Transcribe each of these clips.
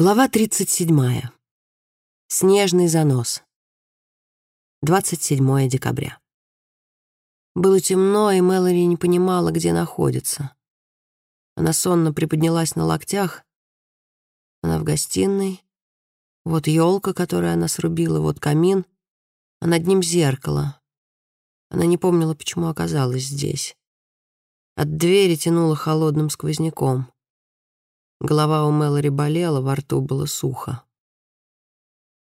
Глава 37. Снежный занос. 27 декабря. Было темно, и Мэлори не понимала, где находится. Она сонно приподнялась на локтях. Она в гостиной. Вот елка, которую она срубила, вот камин, а над ним зеркало. Она не помнила, почему оказалась здесь. От двери тянуло холодным сквозняком. Голова у Мэлори болела, во рту было сухо.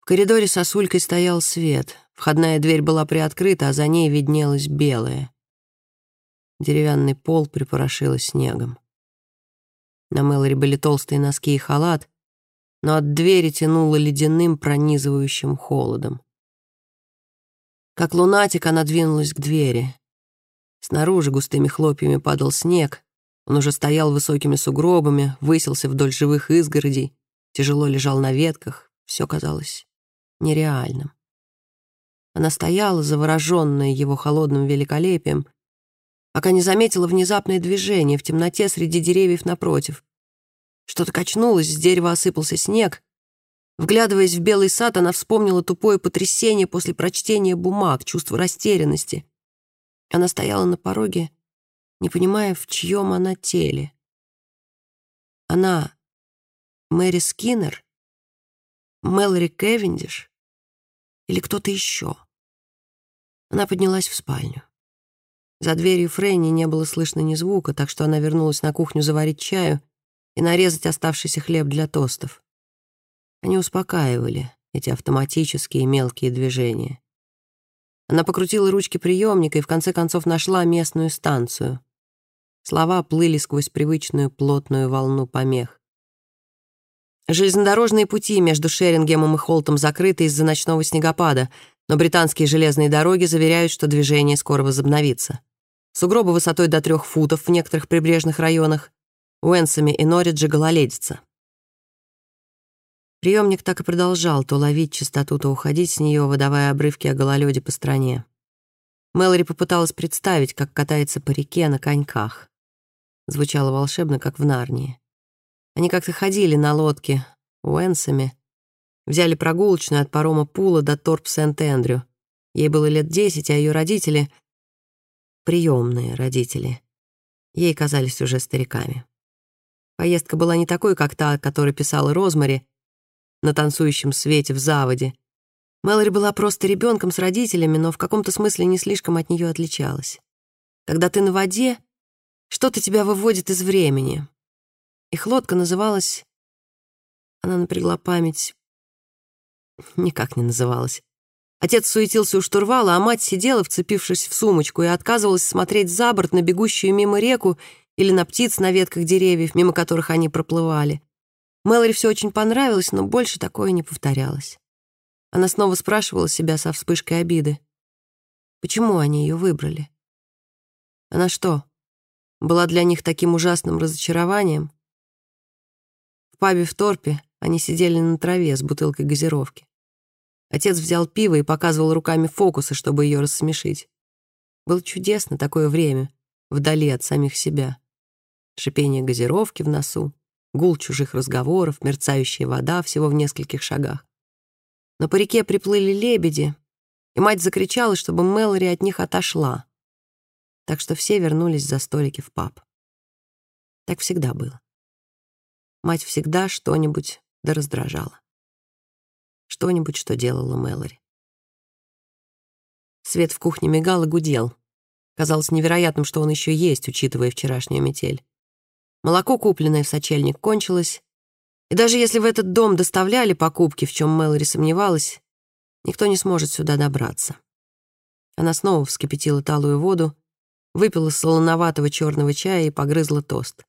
В коридоре сосулькой стоял свет. Входная дверь была приоткрыта, а за ней виднелась белая. Деревянный пол припорошило снегом. На Мэлори были толстые носки и халат, но от двери тянуло ледяным пронизывающим холодом. Как лунатик она двинулась к двери. Снаружи густыми хлопьями падал снег, он уже стоял высокими сугробами, высился вдоль живых изгородей, тяжело лежал на ветках. Все казалось нереальным. Она стояла, завороженная его холодным великолепием, пока не заметила внезапное движение в темноте среди деревьев напротив. Что-то качнулось, с дерева осыпался снег. Вглядываясь в белый сад, она вспомнила тупое потрясение после прочтения бумаг, чувство растерянности. Она стояла на пороге не понимая, в чьем она теле. Она Мэри Скиннер, Мэлори Кевиндиш или кто-то еще. Она поднялась в спальню. За дверью Фрейни не было слышно ни звука, так что она вернулась на кухню заварить чаю и нарезать оставшийся хлеб для тостов. Они успокаивали, эти автоматические мелкие движения. Она покрутила ручки приемника и в конце концов нашла местную станцию. Слова плыли сквозь привычную плотную волну помех. Железнодорожные пути между Шерингемом и Холтом закрыты из-за ночного снегопада, но британские железные дороги заверяют, что движение скоро возобновится. Сугробы высотой до трех футов в некоторых прибрежных районах. Уэнсами и Норриджи гололедица. Приемник так и продолжал то ловить частоту, то уходить с нее, выдавая обрывки о гололеде по стране. Мэлори попыталась представить, как катается по реке на коньках. Звучало волшебно, как в Нарнии. Они как-то ходили на лодке Уэнсами, взяли прогулочную от парома Пула до торп Сент-Эндрю. Ей было лет десять, а ее родители — приемные родители. Ей казались уже стариками. Поездка была не такой, как та, о которой писала Розмари на танцующем свете в заводе. Мэлори была просто ребенком с родителями, но в каком-то смысле не слишком от нее отличалась. Когда ты на воде, что-то тебя выводит из времени. Их лодка называлась... Она напрягла память. Никак не называлась. Отец суетился у штурвала, а мать сидела, вцепившись в сумочку, и отказывалась смотреть за борт на бегущую мимо реку или на птиц на ветках деревьев, мимо которых они проплывали. Мэлори все очень понравилось, но больше такое не повторялось. Она снова спрашивала себя со вспышкой обиды. Почему они ее выбрали? Она что, была для них таким ужасным разочарованием. В пабе в Торпе они сидели на траве с бутылкой газировки. Отец взял пиво и показывал руками фокусы, чтобы ее рассмешить. Было чудесно такое время, вдали от самих себя. Шипение газировки в носу, гул чужих разговоров, мерцающая вода всего в нескольких шагах. Но по реке приплыли лебеди, и мать закричала, чтобы Мэлори от них отошла так что все вернулись за столики в паб. Так всегда было. Мать всегда что-нибудь да. Что-нибудь, что делала Мэлори. Свет в кухне мигал и гудел. Казалось невероятным, что он еще есть, учитывая вчерашнюю метель. Молоко, купленное в сочельник, кончилось, и даже если в этот дом доставляли покупки, в чем Мэлори сомневалась, никто не сможет сюда добраться. Она снова вскипятила талую воду, выпила солоноватого черного чая и погрызла тост.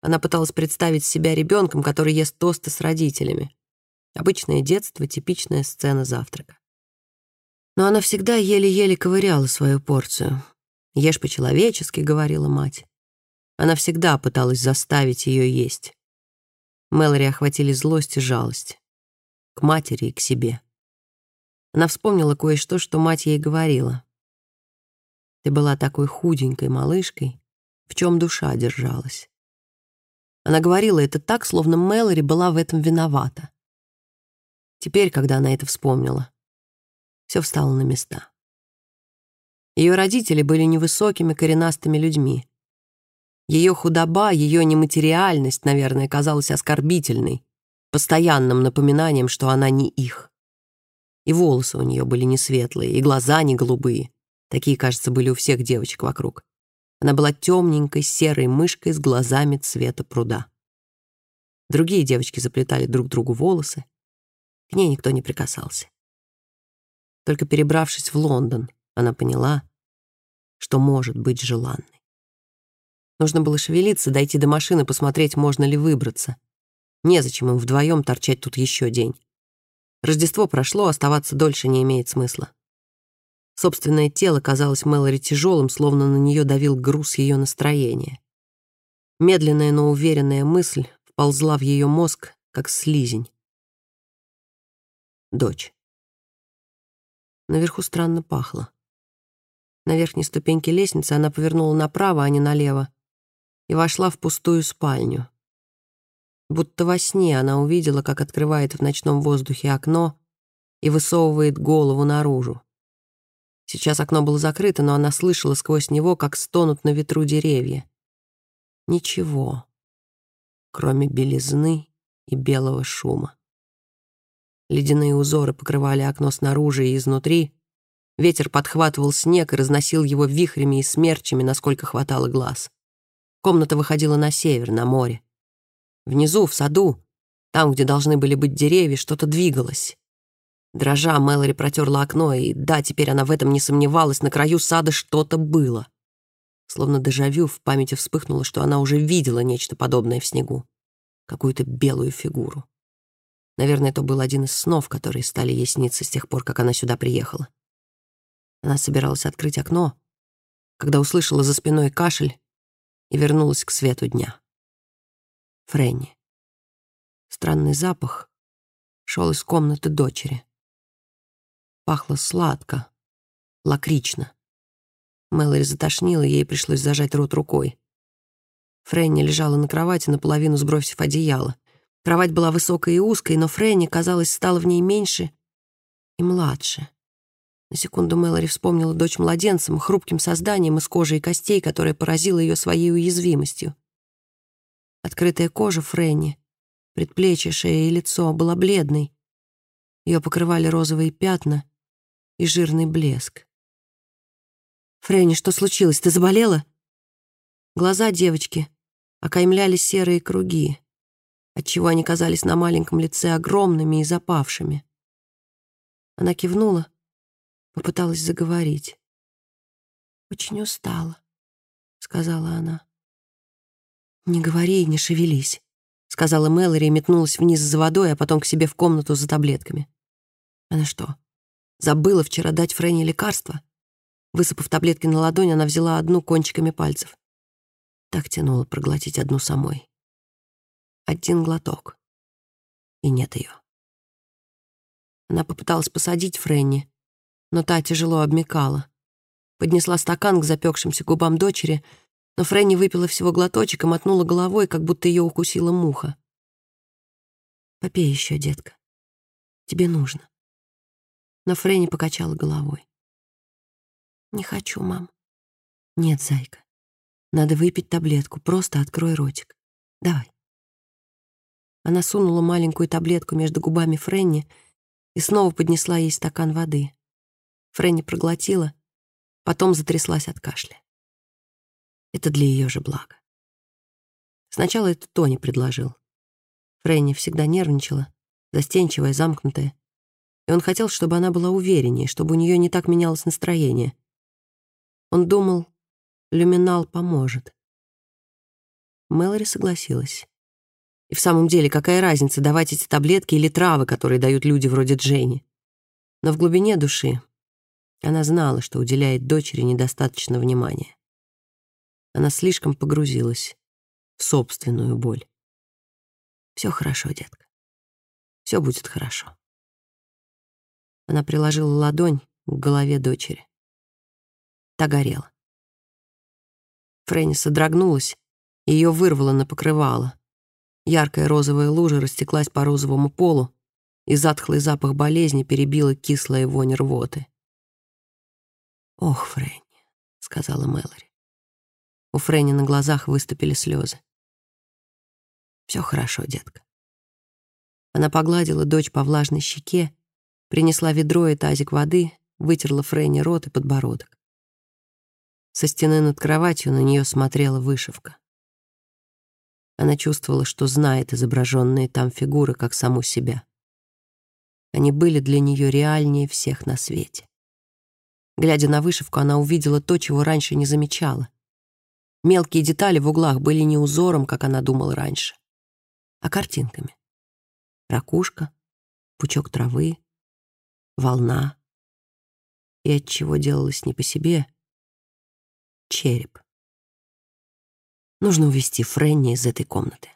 Она пыталась представить себя ребенком, который ест тосты с родителями. Обычное детство, типичная сцена завтрака. Но она всегда еле-еле ковыряла свою порцию. «Ешь по-человечески», — говорила мать. Она всегда пыталась заставить ее есть. Мэлори охватили злость и жалость. К матери и к себе. Она вспомнила кое-что, что мать ей говорила. Ты была такой худенькой малышкой, в чем душа держалась. Она говорила это так, словно Мэлори была в этом виновата. Теперь, когда она это вспомнила, все встало на места. Ее родители были невысокими коренастыми людьми. Ее худоба, ее нематериальность, наверное, казалась оскорбительной, постоянным напоминанием, что она не их. И волосы у нее были не светлые, и глаза не голубые. Такие, кажется, были у всех девочек вокруг. Она была темненькой серой мышкой с глазами цвета пруда. Другие девочки заплетали друг другу волосы. К ней никто не прикасался. Только перебравшись в Лондон, она поняла, что может быть желанной. Нужно было шевелиться, дойти до машины, посмотреть, можно ли выбраться. Незачем им вдвоем торчать тут еще день. Рождество прошло, оставаться дольше не имеет смысла. Собственное тело казалось Мэлори тяжелым, словно на нее давил груз ее настроения. Медленная, но уверенная мысль вползла в ее мозг, как слизень. Дочь. Наверху странно пахло. На верхней ступеньке лестницы она повернула направо, а не налево, и вошла в пустую спальню. Будто во сне она увидела, как открывает в ночном воздухе окно и высовывает голову наружу. Сейчас окно было закрыто, но она слышала сквозь него, как стонут на ветру деревья. Ничего, кроме белизны и белого шума. Ледяные узоры покрывали окно снаружи и изнутри. Ветер подхватывал снег и разносил его вихрями и смерчами, насколько хватало глаз. Комната выходила на север, на море. Внизу, в саду, там, где должны были быть деревья, что-то двигалось. Дрожа, Мэлори протерла окно, и да, теперь она в этом не сомневалась, на краю сада что-то было. Словно дежавю в памяти вспыхнуло, что она уже видела нечто подобное в снегу. Какую-то белую фигуру. Наверное, это был один из снов, которые стали ей сниться с тех пор, как она сюда приехала. Она собиралась открыть окно, когда услышала за спиной кашель и вернулась к свету дня. Фрэнни. Странный запах шел из комнаты дочери. Пахло сладко, лакрично. Мэлори затошнила, ей пришлось зажать рот рукой. Фрэнни лежала на кровати, наполовину сбросив одеяло. Кровать была высокой и узкой, но Фрэнни, казалось, стала в ней меньше и младше. На секунду Мэлори вспомнила дочь младенцем, хрупким созданием из кожи и костей, которая поразила ее своей уязвимостью. Открытая кожа Фрэнни, предплечье, шея и лицо была бледной. Ее покрывали розовые пятна и жирный блеск. «Фрэнни, что случилось? Ты заболела?» Глаза девочки окаймляли серые круги отчего они казались на маленьком лице огромными и запавшими. Она кивнула, попыталась заговорить. «Очень устала», — сказала она. «Не говори и не шевелись», — сказала Мэлори и метнулась вниз за водой, а потом к себе в комнату за таблетками. Она что, забыла вчера дать Фрэнни лекарство? Высыпав таблетки на ладонь, она взяла одну кончиками пальцев. Так тянуло проглотить одну самой. Один глоток. И нет ее. Она попыталась посадить Фрэнни, но та тяжело обмекала. Поднесла стакан к запекшимся губам дочери, но Фрэнни выпила всего глоточек и мотнула головой, как будто ее укусила муха. «Попей еще, детка. Тебе нужно». Но Фрэнни покачала головой. «Не хочу, мам». «Нет, зайка. Надо выпить таблетку. Просто открой ротик. Давай». Она сунула маленькую таблетку между губами Фрэнни и снова поднесла ей стакан воды. Фрэнни проглотила, потом затряслась от кашля. Это для ее же блага. Сначала это Тони предложил. Фрэнни всегда нервничала, застенчивая, замкнутая. И он хотел, чтобы она была увереннее, чтобы у нее не так менялось настроение. Он думал, люминал поможет. Мэлори согласилась. И в самом деле, какая разница, давать эти таблетки или травы, которые дают люди вроде Джейни? Но в глубине души она знала, что уделяет дочери недостаточно внимания. Она слишком погрузилась в собственную боль. Все хорошо, детка. Все будет хорошо. Она приложила ладонь к голове дочери. Та горела. Фрэнни содрогнулась, ее вырвало на покрывало. Яркая розовая лужа растеклась по розовому полу, и затхлый запах болезни перебила кислая вонь рвоты. «Ох, Фрэнни», — сказала Мэлори. У Фрэнни на глазах выступили слезы. «Все хорошо, детка». Она погладила дочь по влажной щеке, принесла ведро и тазик воды, вытерла Фрэнни рот и подбородок. Со стены над кроватью на нее смотрела вышивка. Она чувствовала, что знает изображенные там фигуры, как саму себя. Они были для нее реальнее всех на свете. Глядя на вышивку, она увидела то, чего раньше не замечала. Мелкие детали в углах были не узором, как она думала раньше, а картинками. Ракушка, пучок травы, волна. И от чего делалось не по себе — череп. Нужно увести Фрэнни из этой комнаты.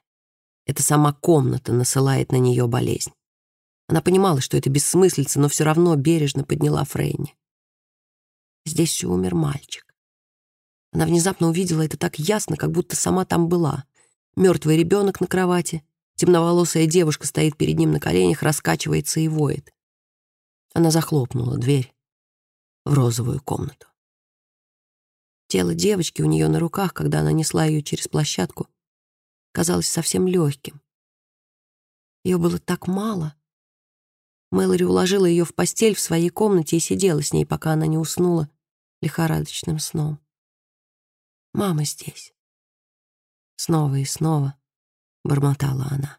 Это сама комната насылает на нее болезнь. Она понимала, что это бессмыслица, но все равно бережно подняла Фрейни. Здесь все умер мальчик. Она внезапно увидела это так ясно, как будто сама там была. Мертвый ребенок на кровати, темноволосая девушка стоит перед ним на коленях, раскачивается и воет. Она захлопнула дверь в розовую комнату. Тело девочки у нее на руках, когда она несла ее через площадку, казалось совсем легким. Ее было так мало, Мэлори уложила ее в постель в своей комнате и сидела с ней, пока она не уснула лихорадочным сном. «Мама здесь». Снова и снова бормотала она.